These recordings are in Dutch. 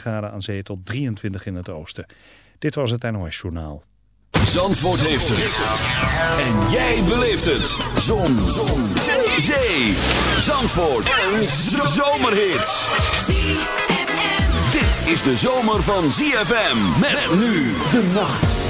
graden aan zee tot 23 in het oosten. Dit was het NOS Journaal. Zandvoort heeft het. En jij beleeft het. Zon. Zon. Zee. Zandvoort. Een zomerhit. Dit is de zomer van ZFM. Met nu de nacht.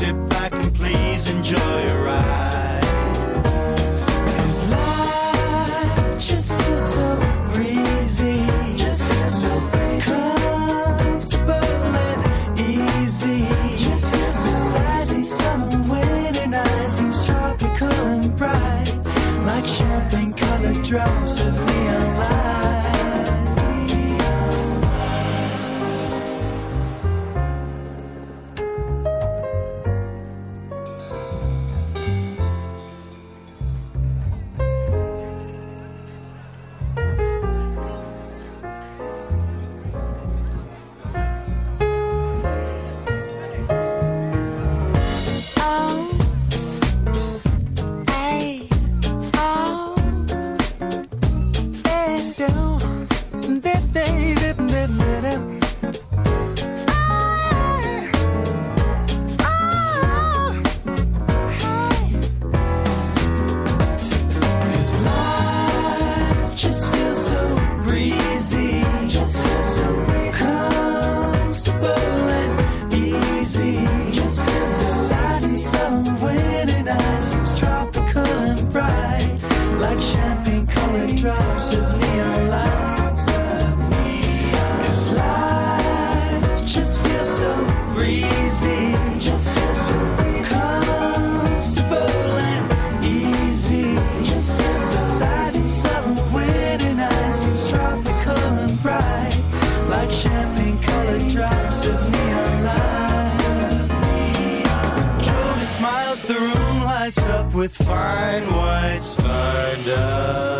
Sit back and please enjoy your ride. 'Cause life just feels so breezy, so comfortable and easy. Just feels so sadly summer winter night seems tropical and bright, like champagne colored drops with fine white stardust.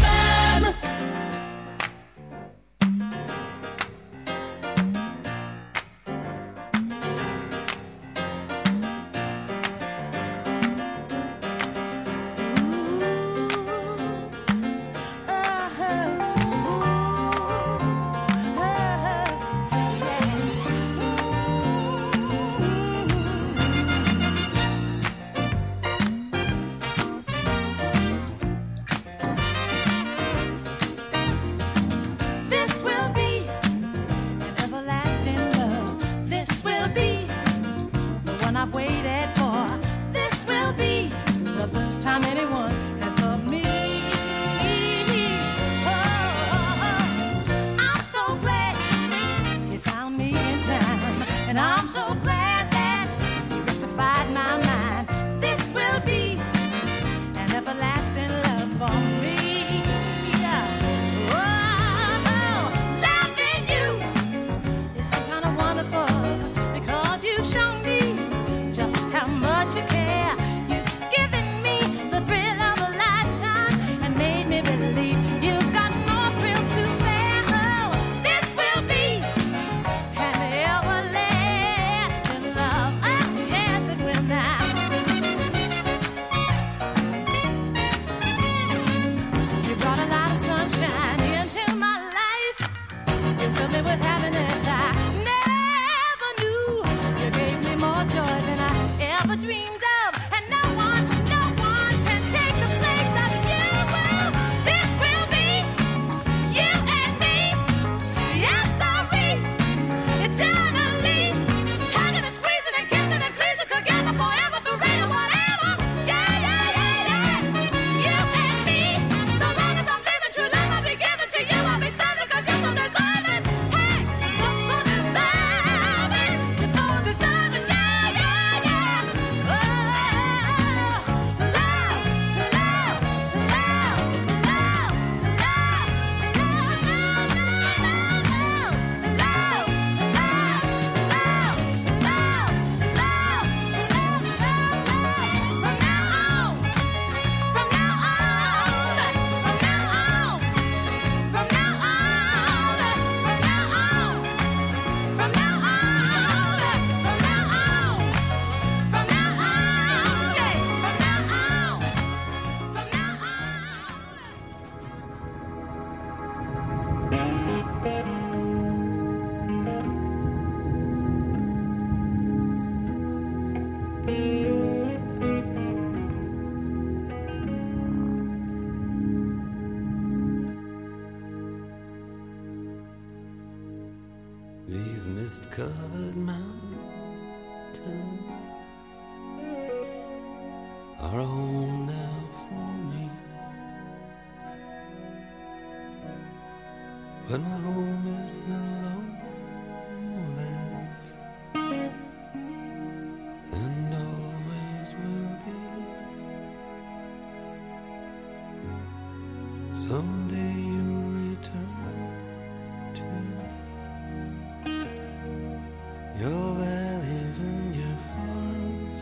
your valleys and your farms,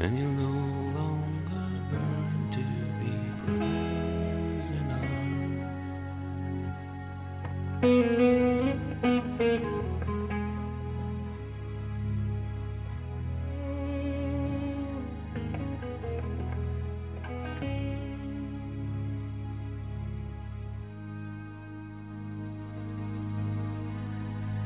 and you'll know.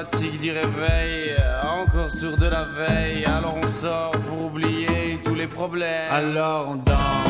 fatigue d'y réveil, euh, encore sur de la veille. Alors on sort pour oublier tous les problèmes. Alors on danse.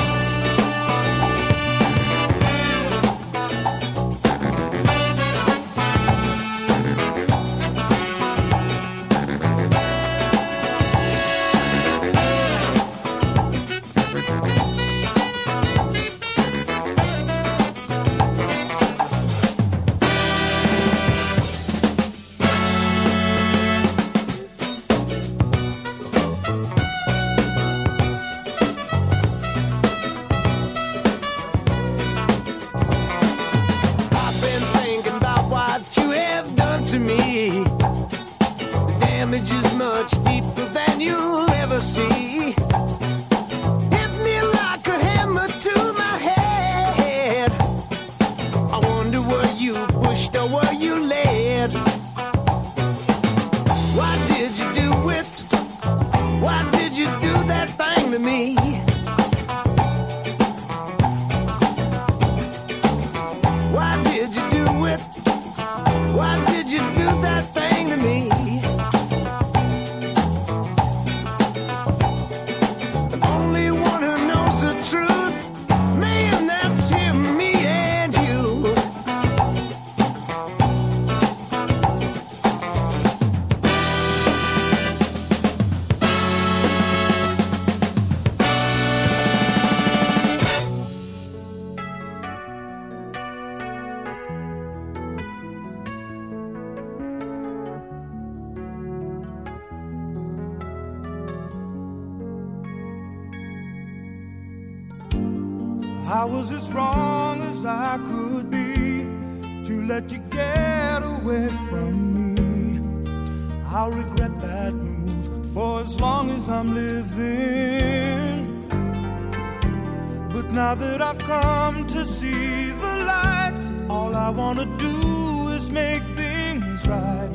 see the light. All I wanna do is make things right.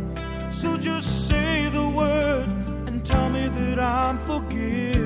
So just say the word and tell me that I'm forgiven.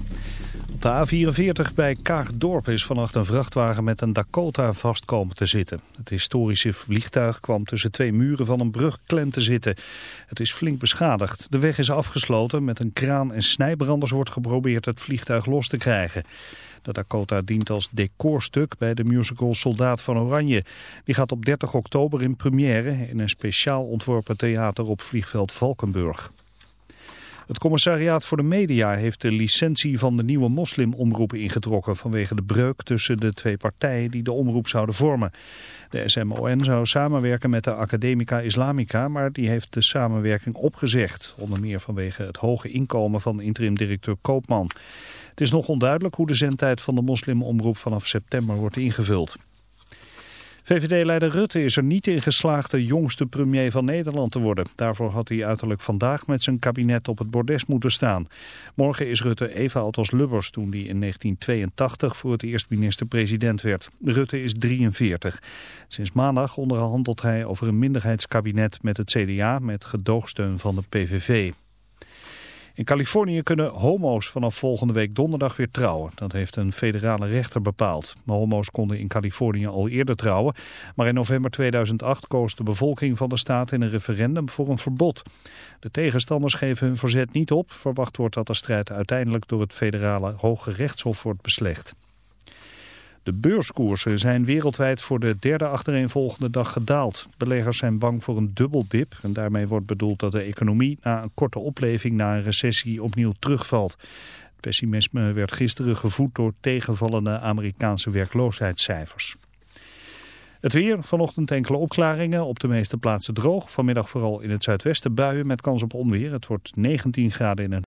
de A44 bij Kaagdorp is vannacht een vrachtwagen met een Dakota vast komen te zitten. Het historische vliegtuig kwam tussen twee muren van een brug klem te zitten. Het is flink beschadigd. De weg is afgesloten. Met een kraan en snijbranders wordt geprobeerd het vliegtuig los te krijgen. De Dakota dient als decorstuk bij de musical Soldaat van Oranje. Die gaat op 30 oktober in première in een speciaal ontworpen theater op vliegveld Valkenburg. Het commissariaat voor de media heeft de licentie van de nieuwe moslimomroep ingetrokken vanwege de breuk tussen de twee partijen die de omroep zouden vormen. De SMON zou samenwerken met de Academica Islamica, maar die heeft de samenwerking opgezegd. Onder meer vanwege het hoge inkomen van interim-directeur Koopman. Het is nog onduidelijk hoe de zendtijd van de moslimomroep vanaf september wordt ingevuld. VVD-leider Rutte is er niet in geslaagd de jongste premier van Nederland te worden. Daarvoor had hij uiterlijk vandaag met zijn kabinet op het bordes moeten staan. Morgen is Rutte even oud als Lubbers toen hij in 1982 voor het eerst minister-president werd. Rutte is 43. Sinds maandag onderhandelt hij over een minderheidskabinet met het CDA met gedoogsteun van de PVV. In Californië kunnen homo's vanaf volgende week donderdag weer trouwen. Dat heeft een federale rechter bepaald. Homo's konden in Californië al eerder trouwen. Maar in november 2008 koos de bevolking van de staat in een referendum voor een verbod. De tegenstanders geven hun verzet niet op. Verwacht wordt dat de strijd uiteindelijk door het federale Hoge Rechtshof wordt beslecht. De beurskoersen zijn wereldwijd voor de derde achtereenvolgende dag gedaald. Beleggers zijn bang voor een dubbeldip en daarmee wordt bedoeld dat de economie na een korte opleving na een recessie opnieuw terugvalt. Het pessimisme werd gisteren gevoed door tegenvallende Amerikaanse werkloosheidscijfers. Het weer, vanochtend enkele opklaringen, op de meeste plaatsen droog. Vanmiddag vooral in het zuidwesten buien met kans op onweer. Het wordt 19 graden in een